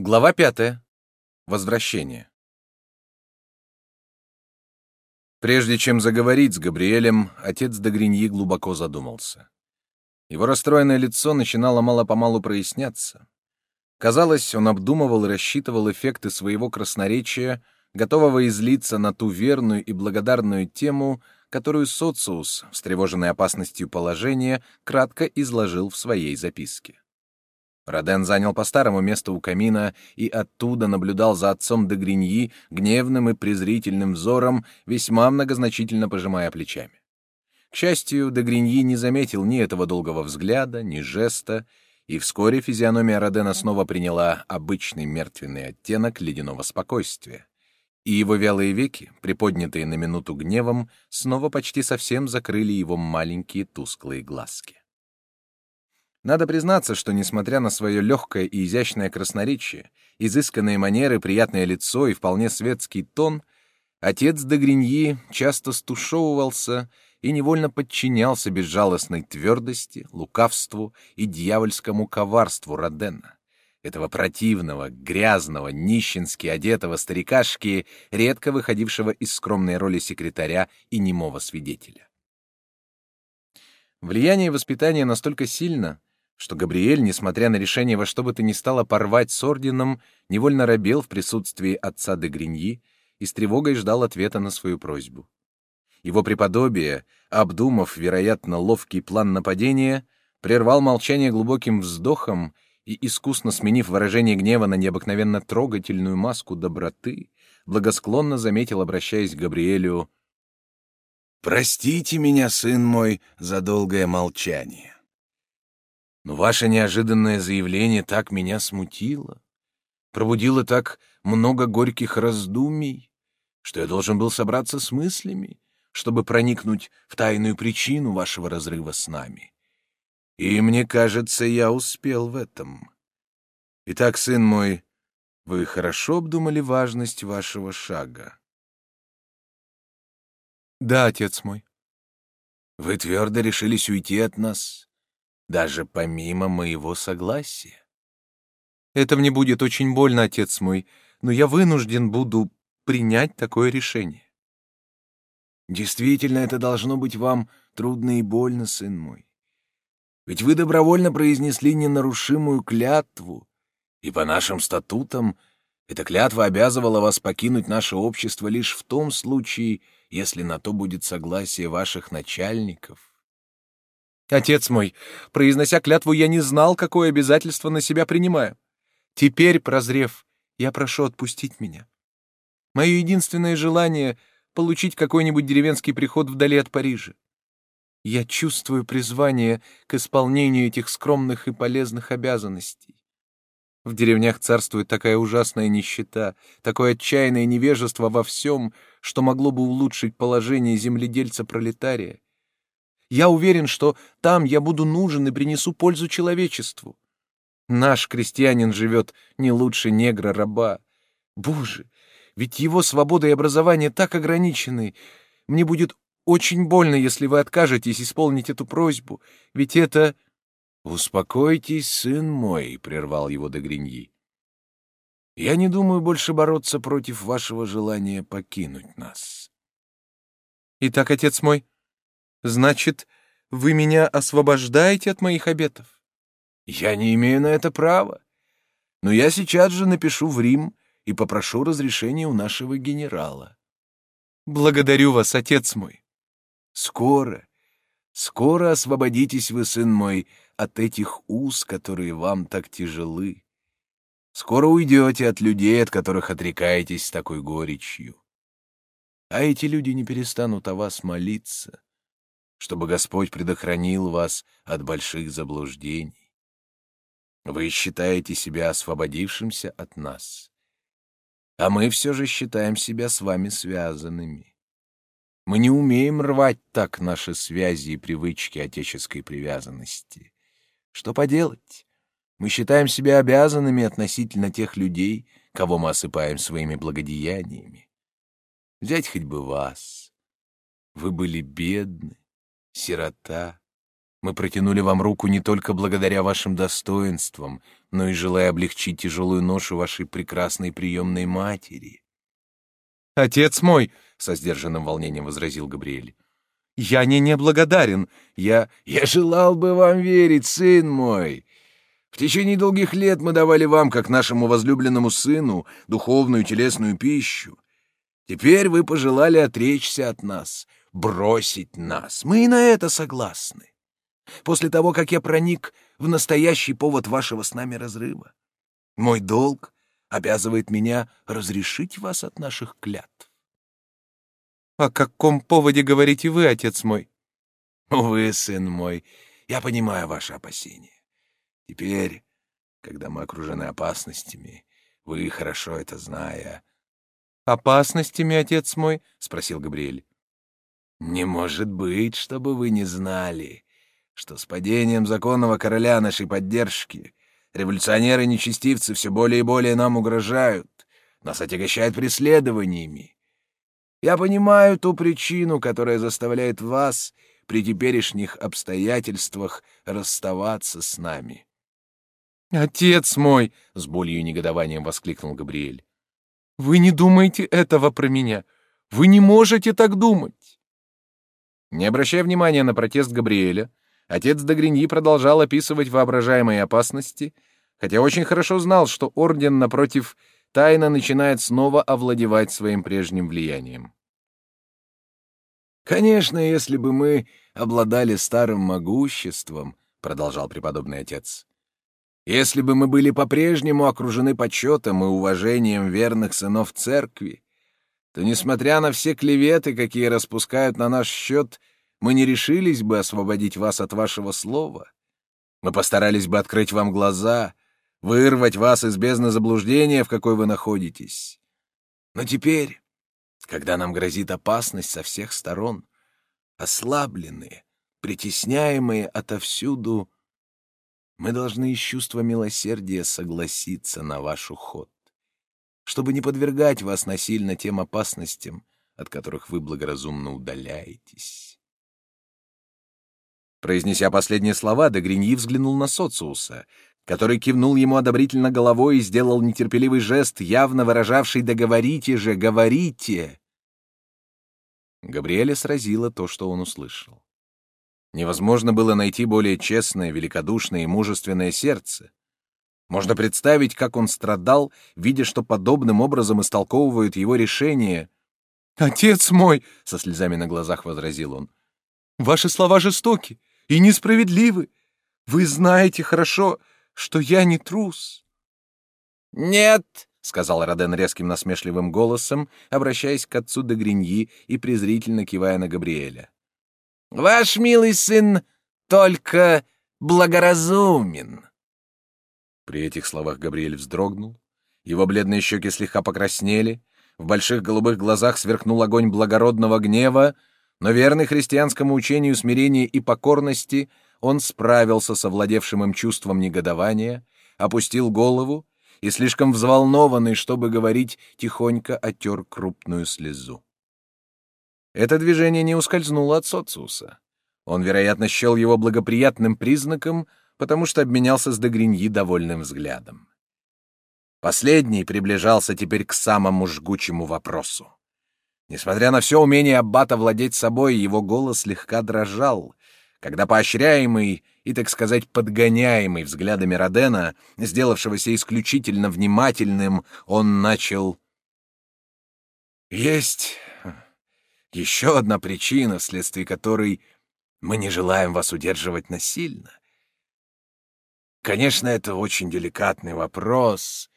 Глава пятая. Возвращение. Прежде чем заговорить с Габриэлем, отец Дагриньи глубоко задумался. Его расстроенное лицо начинало мало-помалу проясняться. Казалось, он обдумывал и рассчитывал эффекты своего красноречия, готового излиться на ту верную и благодарную тему, которую Социус, встревоженный опасностью положения, кратко изложил в своей записке. Роден занял по-старому место у камина и оттуда наблюдал за отцом де Гриньи гневным и презрительным взором, весьма многозначительно пожимая плечами. К счастью, де Гриньи не заметил ни этого долгого взгляда, ни жеста, и вскоре физиономия Родена снова приняла обычный мертвенный оттенок ледяного спокойствия, и его вялые веки, приподнятые на минуту гневом, снова почти совсем закрыли его маленькие тусклые глазки. Надо признаться, что, несмотря на свое легкое и изящное красноречие, изысканные манеры, приятное лицо и вполне светский тон, отец де Гриньи часто стушевывался и невольно подчинялся безжалостной твердости, лукавству и дьявольскому коварству Родена, этого противного, грязного, нищенски одетого старикашки, редко выходившего из скромной роли секретаря и немого свидетеля. Влияние воспитания настолько сильно, что Габриэль, несмотря на решение во что бы то ни стало порвать с орденом, невольно робел в присутствии отца де Гриньи и с тревогой ждал ответа на свою просьбу. Его преподобие, обдумав, вероятно, ловкий план нападения, прервал молчание глубоким вздохом и, искусно сменив выражение гнева на необыкновенно трогательную маску доброты, благосклонно заметил, обращаясь к Габриэлю, «Простите меня, сын мой, за долгое молчание. Но ваше неожиданное заявление так меня смутило, пробудило так много горьких раздумий, что я должен был собраться с мыслями, чтобы проникнуть в тайную причину вашего разрыва с нами. И мне кажется, я успел в этом. Итак, сын мой, вы хорошо обдумали важность вашего шага. Да, отец мой. Вы твердо решились уйти от нас, даже помимо моего согласия. Это мне будет очень больно, отец мой, но я вынужден буду принять такое решение. Действительно, это должно быть вам трудно и больно, сын мой. Ведь вы добровольно произнесли ненарушимую клятву, и по нашим статутам эта клятва обязывала вас покинуть наше общество лишь в том случае, если на то будет согласие ваших начальников. Отец мой, произнося клятву, я не знал, какое обязательство на себя принимаю. Теперь, прозрев, я прошу отпустить меня. Мое единственное желание — получить какой-нибудь деревенский приход вдали от Парижа. Я чувствую призвание к исполнению этих скромных и полезных обязанностей. В деревнях царствует такая ужасная нищета, такое отчаянное невежество во всем, что могло бы улучшить положение земледельца-пролетария. Я уверен, что там я буду нужен и принесу пользу человечеству. Наш крестьянин живет не лучше негра-раба. Боже, ведь его свобода и образование так ограничены. Мне будет очень больно, если вы откажетесь исполнить эту просьбу, ведь это... — Успокойтесь, сын мой, — прервал его Дегриньи. — Я не думаю больше бороться против вашего желания покинуть нас. — Итак, отец мой, Значит, вы меня освобождаете от моих обетов? Я не имею на это права. Но я сейчас же напишу в Рим и попрошу разрешения у нашего генерала. Благодарю вас, отец мой. Скоро, скоро освободитесь вы, сын мой, от этих уз, которые вам так тяжелы. Скоро уйдете от людей, от которых отрекаетесь с такой горечью. А эти люди не перестанут о вас молиться чтобы Господь предохранил вас от больших заблуждений. Вы считаете себя освободившимся от нас, а мы все же считаем себя с вами связанными. Мы не умеем рвать так наши связи и привычки отеческой привязанности. Что поделать? Мы считаем себя обязанными относительно тех людей, кого мы осыпаем своими благодеяниями. Взять хоть бы вас. Вы были бедны, сирота, Мы протянули вам руку не только благодаря вашим достоинствам, но и желая облегчить тяжелую ношу вашей прекрасной приемной матери. «Отец мой!» — со сдержанным волнением возразил Габриэль. «Я не неблагодарен. Я... Я желал бы вам верить, сын мой. В течение долгих лет мы давали вам, как нашему возлюбленному сыну, духовную телесную пищу. Теперь вы пожелали отречься от нас, бросить нас. Мы и на это согласны. После того, как я проник в настоящий повод вашего с нами разрыва, мой долг обязывает меня разрешить вас от наших клятв. «О каком поводе говорите вы, отец мой?» «Увы, сын мой, я понимаю ваши опасения. Теперь, когда мы окружены опасностями, вы, хорошо это зная...» «Опасностями, отец мой?» — спросил Габриэль. «Не может быть, чтобы вы не знали, что с падением законного короля нашей поддержки революционеры-нечестивцы все более и более нам угрожают, нас отягощают преследованиями. Я понимаю ту причину, которая заставляет вас при теперешних обстоятельствах расставаться с нами. «Отец мой!» — с болью и негодованием воскликнул Габриэль. «Вы не думаете этого про меня! Вы не можете так думать!» Не обращая внимания на протест Габриэля, отец Дагриньи продолжал описывать воображаемые опасности, хотя очень хорошо знал, что орден, напротив, тайно начинает снова овладевать своим прежним влиянием. «Конечно, если бы мы обладали старым могуществом», — продолжал преподобный отец, если бы мы были по-прежнему окружены почетом и уважением верных сынов церкви, то, несмотря на все клеветы, какие распускают на наш счет, мы не решились бы освободить вас от вашего слова. Мы постарались бы открыть вам глаза, вырвать вас из бездны заблуждения, в какой вы находитесь. Но теперь, когда нам грозит опасность со всех сторон, ослабленные, притесняемые отовсюду, мы должны из чувства милосердия согласиться на ваш уход, чтобы не подвергать вас насильно тем опасностям, от которых вы благоразумно удаляетесь. Произнеся последние слова, Дегриньи взглянул на Социуса, который кивнул ему одобрительно головой и сделал нетерпеливый жест, явно выражавший «договорите же, говорите!». Габриэля сразило то, что он услышал. Невозможно было найти более честное, великодушное и мужественное сердце. Можно представить, как он страдал, видя, что подобным образом истолковывают его решение. «Отец мой!» — со слезами на глазах возразил он. «Ваши слова жестоки и несправедливы. Вы знаете хорошо, что я не трус». «Нет!» — сказал Роден резким насмешливым голосом, обращаясь к отцу де Гриньи и презрительно кивая на Габриэля. Ваш милый сын только благоразумен. При этих словах Габриэль вздрогнул, его бледные щеки слегка покраснели, в больших голубых глазах сверкнул огонь благородного гнева, но верный христианскому учению смирения и покорности, он справился с овладевшим им чувством негодования, опустил голову и, слишком взволнованный, чтобы говорить, тихонько оттер крупную слезу. Это движение не ускользнуло от социуса. Он, вероятно, счел его благоприятным признаком, потому что обменялся с Дегриньи довольным взглядом. Последний приближался теперь к самому жгучему вопросу. Несмотря на все умение Аббата владеть собой, его голос слегка дрожал, когда поощряемый и, так сказать, подгоняемый взглядами Родена, сделавшегося исключительно внимательным, он начал... «Есть еще одна причина, вследствие которой мы не желаем вас удерживать насильно. Конечно, это очень деликатный вопрос.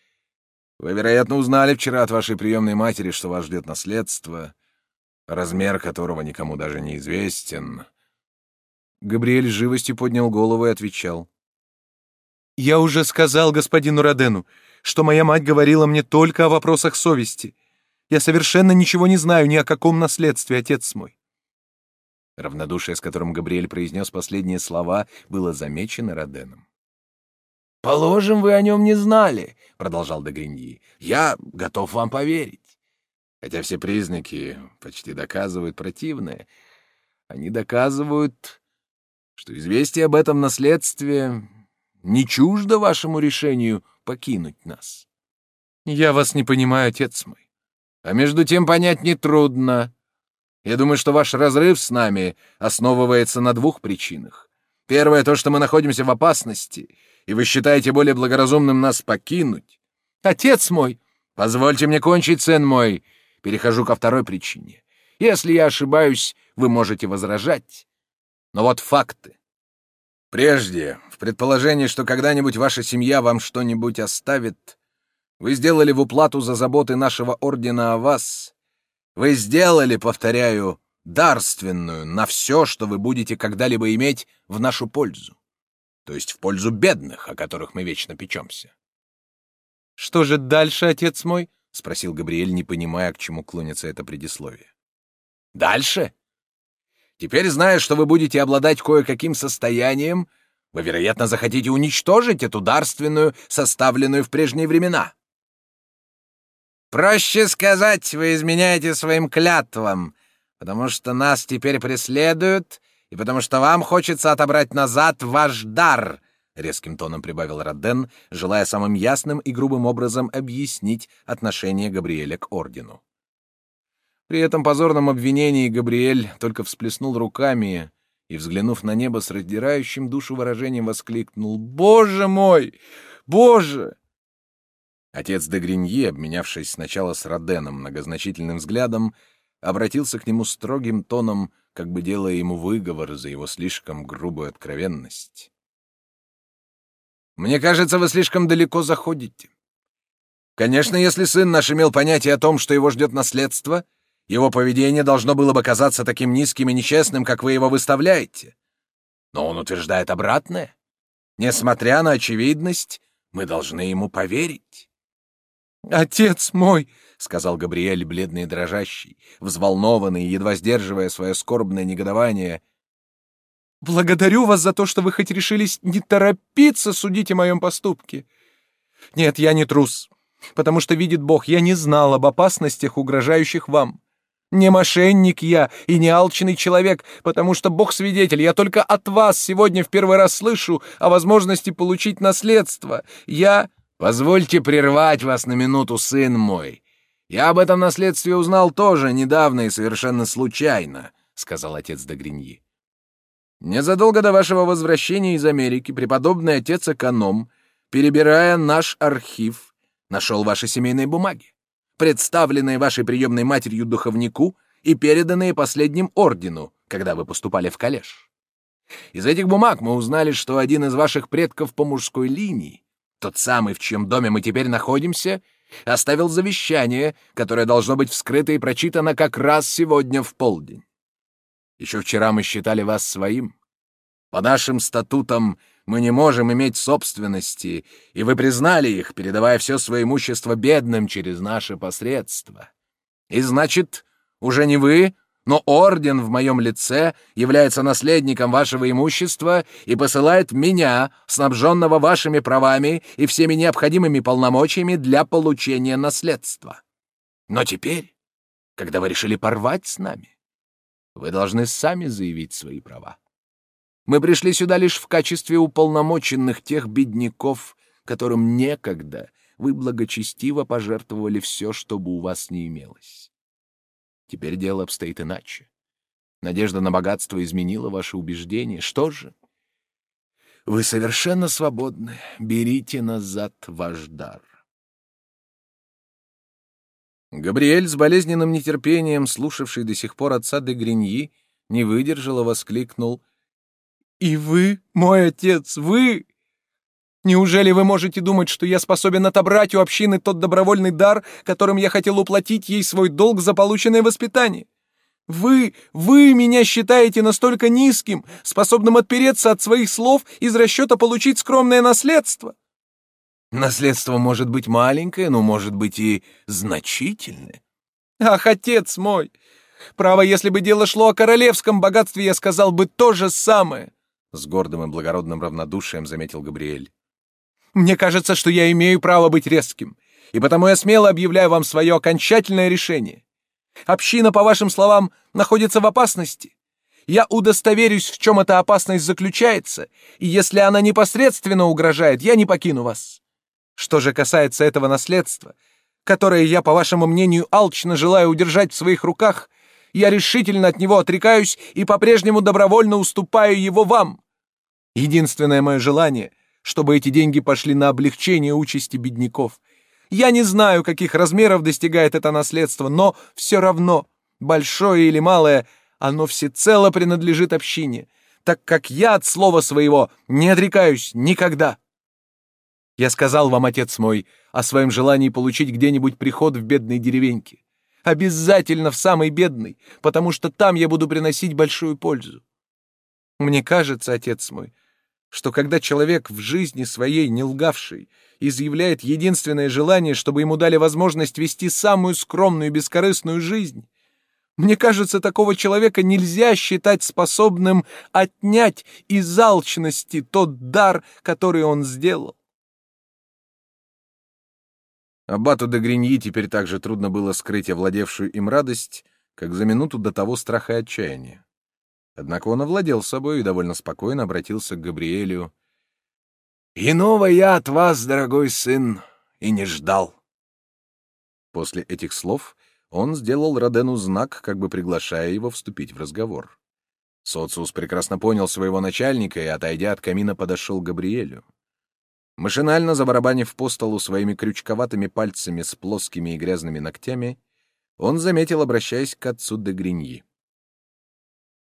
Вы, вероятно, узнали вчера от вашей приемной матери, что вас ждет наследство, размер которого никому даже не известен. Габриэль с живостью поднял голову и отвечал. «Я уже сказал господину Родену, что моя мать говорила мне только о вопросах совести. Я совершенно ничего не знаю ни о каком наследстве, отец мой. Равнодушие, с которым Габриэль произнес последние слова, было замечено Роденом. «Положим, вы о нем не знали», — продолжал Дегриньи. «Я готов вам поверить. Хотя все признаки почти доказывают противное. Они доказывают, что известие об этом наследстве не чуждо вашему решению покинуть нас. Я вас не понимаю, отец мой. А между тем понять нетрудно. Я думаю, что ваш разрыв с нами основывается на двух причинах. Первое — то, что мы находимся в опасности, и вы считаете более благоразумным нас покинуть. Отец мой! Позвольте мне кончить, сын мой. Перехожу ко второй причине. Если я ошибаюсь, вы можете возражать. Но вот факты. Прежде, в предположении, что когда-нибудь ваша семья вам что-нибудь оставит, вы сделали в уплату за заботы нашего ордена о вас. Вы сделали, повторяю, дарственную на все, что вы будете когда-либо иметь в нашу пользу. То есть в пользу бедных, о которых мы вечно печемся. «Что же дальше, отец мой?» — спросил Габриэль, не понимая, к чему клонится это предисловие. «Дальше? Теперь, зная, что вы будете обладать кое-каким состоянием, вы, вероятно, захотите уничтожить эту дарственную, составленную в прежние времена. Проще сказать, вы изменяете своим клятвам, потому что нас теперь преследуют, и потому что вам хочется отобрать назад ваш дар, — резким тоном прибавил Роден, желая самым ясным и грубым образом объяснить отношение Габриэля к ордену. При этом позорном обвинении Габриэль только всплеснул руками и, взглянув на небо с раздирающим душу выражением, воскликнул «Боже мой! Боже!» Отец де Гриньи, обменявшись сначала с Роденом многозначительным взглядом, обратился к нему строгим тоном, как бы делая ему выговор за его слишком грубую откровенность. «Мне кажется, вы слишком далеко заходите. Конечно, если сын наш имел понятие о том, что его ждет наследство, его поведение должно было бы казаться таким низким и нечестным, как вы его выставляете. Но он утверждает обратное. Несмотря на очевидность, мы должны ему поверить». «Отец мой!» — сказал Габриэль, бледный и дрожащий, взволнованный, едва сдерживая свое скорбное негодование. «Благодарю вас за то, что вы хоть решились не торопиться судить о моем поступке. Нет, я не трус, потому что, видит Бог, я не знал об опасностях, угрожающих вам. Не мошенник я и не алчный человек, потому что Бог свидетель, я только от вас сегодня в первый раз слышу о возможности получить наследство. Я...» Позвольте прервать вас на минуту, сын мой. Я об этом наследстве узнал тоже недавно и совершенно случайно, сказал отец Дагриньи. Незадолго до вашего возвращения из Америки преподобный отец-эконом, перебирая наш архив, нашел ваши семейные бумаги, представленные вашей приемной матерью духовнику и переданные последним ордену, когда вы поступали в коллеж. Из этих бумаг мы узнали, что один из ваших предков по мужской линии тот самый, в чьем доме мы теперь находимся, оставил завещание, которое должно быть вскрыто и прочитано как раз сегодня в полдень. Еще вчера мы считали вас своим. По нашим статутам мы не можем иметь собственности, и вы признали их, передавая все свое имущество бедным через наше посредство. И значит, уже не вы, но орден в моем лице является наследником вашего имущества и посылает меня, снабженного вашими правами и всеми необходимыми полномочиями для получения наследства. Но теперь, когда вы решили порвать с нами, вы должны сами заявить свои права. Мы пришли сюда лишь в качестве уполномоченных тех бедняков, которым некогда вы благочестиво пожертвовали все, чтобы у вас не имелось. Теперь дело обстоит иначе. Надежда на богатство изменила ваши убеждения. Что же? Вы совершенно свободны. Берите назад ваш дар. Габриэль с болезненным нетерпением, слушавший до сих пор отца де Гриньи, не выдержал и воскликнул. «И вы, мой отец, вы! Неужели вы можете думать, что я способен отобрать у общины тот добровольный дар, которым я хотел уплатить ей свой долг за полученное воспитание? Вы, вы меня считаете настолько низким, способным отпереться от своих слов из расчета получить скромное наследство? Наследство может быть маленькое, но может быть и значительное. Ах, отец мой! Право, если бы дело шло о королевском богатстве, я сказал бы то же самое. С гордым и благородным равнодушием заметил Габриэль. Мне кажется, что я имею право быть резким, и потому я смело объявляю вам свое окончательное решение. Община, по вашим словам, находится в опасности. я удостоверюсь, в чем эта опасность заключается, и если она непосредственно угрожает, я не покину вас. Что же касается этого наследства, которое я, по вашему мнению, алчно желаю удержать в своих руках, я решительно от него отрекаюсь и по-прежнему добровольно уступаю его вам. Единственное мое желание, чтобы эти деньги пошли на облегчение участи бедняков. Я не знаю, каких размеров достигает это наследство, но все равно, большое или малое, оно всецело принадлежит общине, так как я от слова своего не отрекаюсь никогда. Я сказал вам, отец мой, о своем желании получить где-нибудь приход в бедной деревеньке. Обязательно в самой бедной, потому что там я буду приносить большую пользу. Мне кажется, отец мой, что когда человек в жизни своей не лгавший изъявляет единственное желание, чтобы ему дали возможность вести самую скромную и бескорыстную жизнь, мне кажется, такого человека нельзя считать способным отнять из алчности тот дар, который он сделал. Аббату де Гриньи теперь так же трудно было скрыть овладевшую им радость, как за минуту до того страха и отчаяния. Однако он овладел собой и довольно спокойно обратился к Габриэлю. «Иного я от вас, дорогой сын, и не ждал». После этих слов он сделал Родену знак, как бы приглашая его вступить в разговор. Социус прекрасно понял своего начальника и, отойдя от камина, подошел к Габриэлю. Машинально забарабанив по столу своими крючковатыми пальцами с плоскими и грязными ногтями, он заметил, обращаясь к отцу де Гриньи.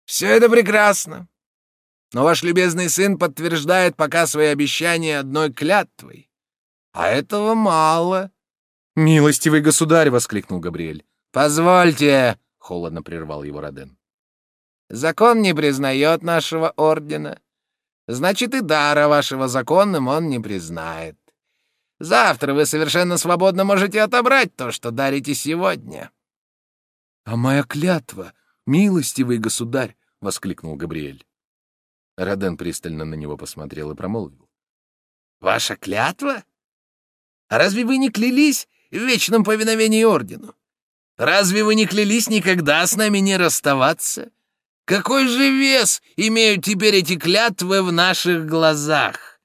«Все это прекрасно, но ваш любезный сын подтверждает пока свои обещания одной клятвой. А этого мало». «Милостивый государь!» — воскликнул Габриэль. «Позвольте!» — холодно прервал его Роден. «Закон не признает нашего ордена. Значит, и дара вашего законным он не признает. Завтра вы совершенно свободно можете отобрать то, что дарите сегодня». «А моя клятва, милостивый государь!» — воскликнул Габриэль. Роден пристально на него посмотрел и промолвил. «Ваша клятва? А разве вы не клялись в вечном повиновении ордену? Разве вы не клялись никогда с нами не расставаться? Какой же вес имеют теперь эти клятвы в наших глазах?»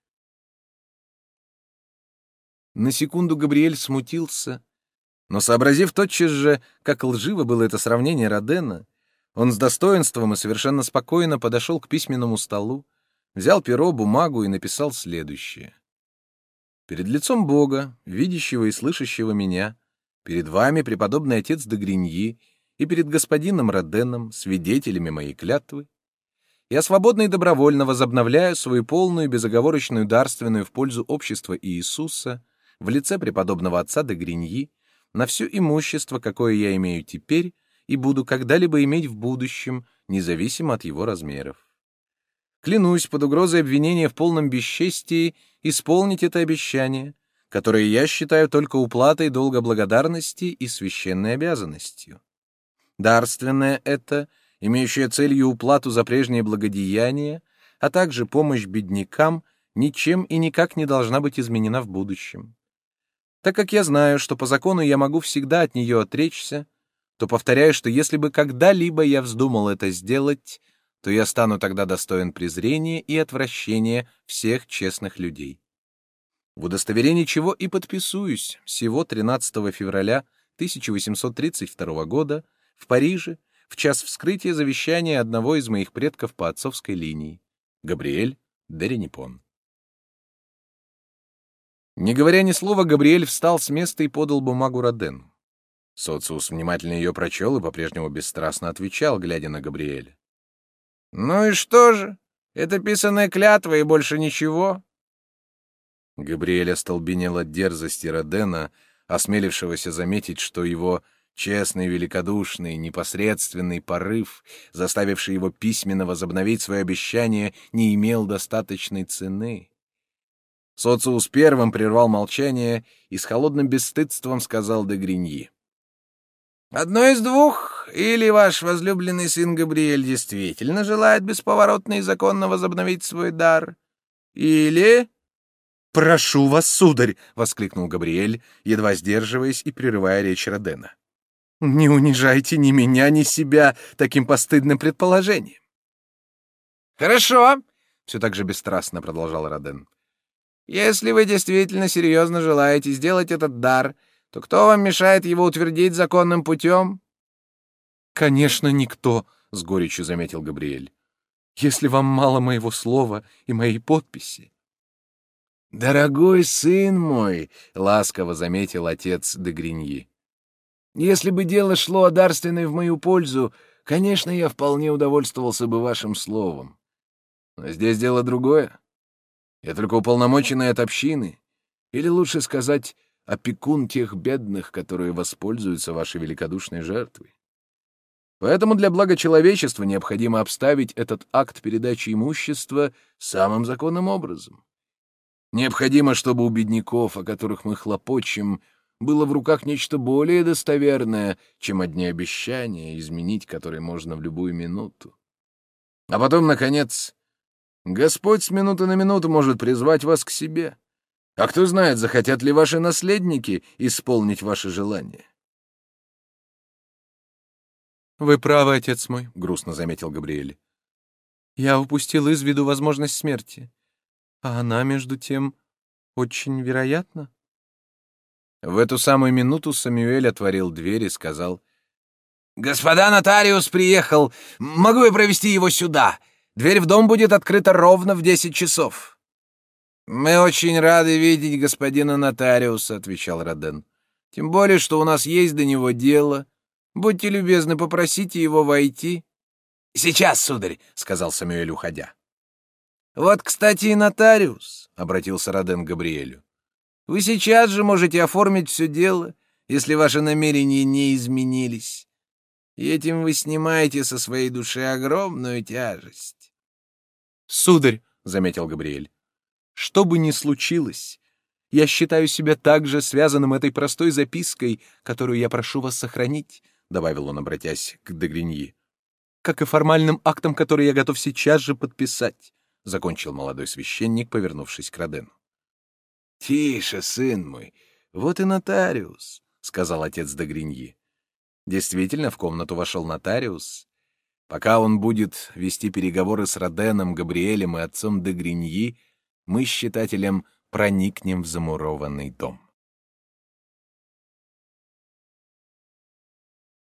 На секунду Габриэль смутился, но, сообразив тотчас же, как лживо было это сравнение Родена, он с достоинством и совершенно спокойно подошел к письменному столу, взял перо, бумагу и написал следующее. «Перед лицом Бога, видящего и слышащего меня, перед вами, преподобный отец Дагриньи, и перед господином Роденом, свидетелями моей клятвы, я свободно и добровольно возобновляю свою полную безоговорочную дарственную в пользу общества Иисуса в лице преподобного отца де Гриньи на все имущество, какое я имею теперь и буду когда-либо иметь в будущем, независимо от его размеров. Клянусь под угрозой обвинения в полном бесчестии исполнить это обещание, которое я считаю только уплатой долга благодарности и священной обязанностью. Дарственное это, имеющее целью уплату за прежние благодеяния, а также помощь беднякам, ничем и никак не должна быть изменена в будущем. Так как я знаю, что по закону я могу всегда от нее отречься, то повторяю, что если бы когда-либо я вздумал это сделать, то я стану тогда достоин презрения и отвращения всех честных людей. В удостоверении чего и подписуюсь всего 13 февраля 1832 года в Париже в час вскрытия завещания одного из моих предков по отцовской линии, Габриэль Деренипон. Не говоря ни слова, Габриэль встал с места и подал бумагу Родену. Социус внимательно ее прочел и по-прежнему бесстрастно отвечал, глядя на Габриэля. «Ну и что же? Это писанная клятва и больше ничего?» Габриэль остолбенел от дерзости Родена, осмелившегося заметить, что его честный, великодушный, непосредственный порыв, заставивший его письменно возобновить свое обещание, не имел достаточной цены. Социус первым прервал молчание и с холодным бесстыдством сказал де Гриньи. «Одно из двух, или ваш возлюбленный сын Габриэль действительно желает бесповоротно и законно возобновить свой дар, или...» «Прошу вас, сударь!» — воскликнул Габриэль, едва сдерживаясь и прерывая речь Родена. Не унижайте ни меня, ни себя таким постыдным предположением. Хорошо, все так же бесстрастно продолжал Роден. Если вы действительно серьезно желаете сделать этот дар, то кто вам мешает его утвердить законным путем? Конечно, никто, с горечью заметил Габриэль. Если вам мало моего слова и моей подписи. Дорогой сын мой, ласково заметил отец де Гриньи. Если бы дело шло о дарственной в мою пользу, конечно, я вполне удовольствовался бы вашим словом. Но здесь дело другое. Я только уполномоченный от общины, или лучше сказать, опекун тех бедных, которые воспользуются вашей великодушной жертвой. Поэтому для блага человечества необходимо обставить этот акт передачи имущества самым законным образом. Необходимо, чтобы у бедняков, о которых мы хлопочем, было в руках нечто более достоверное, чем одни обещания, изменить которые можно в любую минуту. А потом, наконец, Господь с минуты на минуту может призвать вас к себе. А кто знает, захотят ли ваши наследники исполнить ваши желания. «Вы правы, отец мой», — грустно заметил Габриэль. «Я упустил из виду возможность смерти. А она, между тем, очень вероятна». В эту самую минуту Самюэль отворил дверь и сказал, «Господа нотариус приехал. Могу я провести его сюда? Дверь в дом будет открыта ровно в десять часов». «Мы очень рады видеть господина нотариуса», — отвечал Роден. «Тем более, что у нас есть до него дело. Будьте любезны, попросите его войти». «Сейчас, сударь», — сказал Самюэль, уходя. «Вот, кстати, и нотариус», — обратился Роден к Габриэлю. «Вы сейчас же можете оформить все дело, если ваши намерения не изменились. И этим вы снимаете со своей души огромную тяжесть». «Сударь», — заметил Габриэль, — «что бы ни случилось, я считаю себя также связанным этой простой запиской, которую я прошу вас сохранить», — добавил он, обратясь к Дегриньи, «как и формальным актом, который я готов сейчас же подписать», — закончил молодой священник, повернувшись к Родену. «Тише, сын мой, вот и нотариус», — сказал отец Дегриньи. Действительно, в комнату вошел нотариус, Пока он будет вести переговоры с Роденом, Габриэлем и отцом де Гриньи, мы с читателем проникнем в замурованный дом.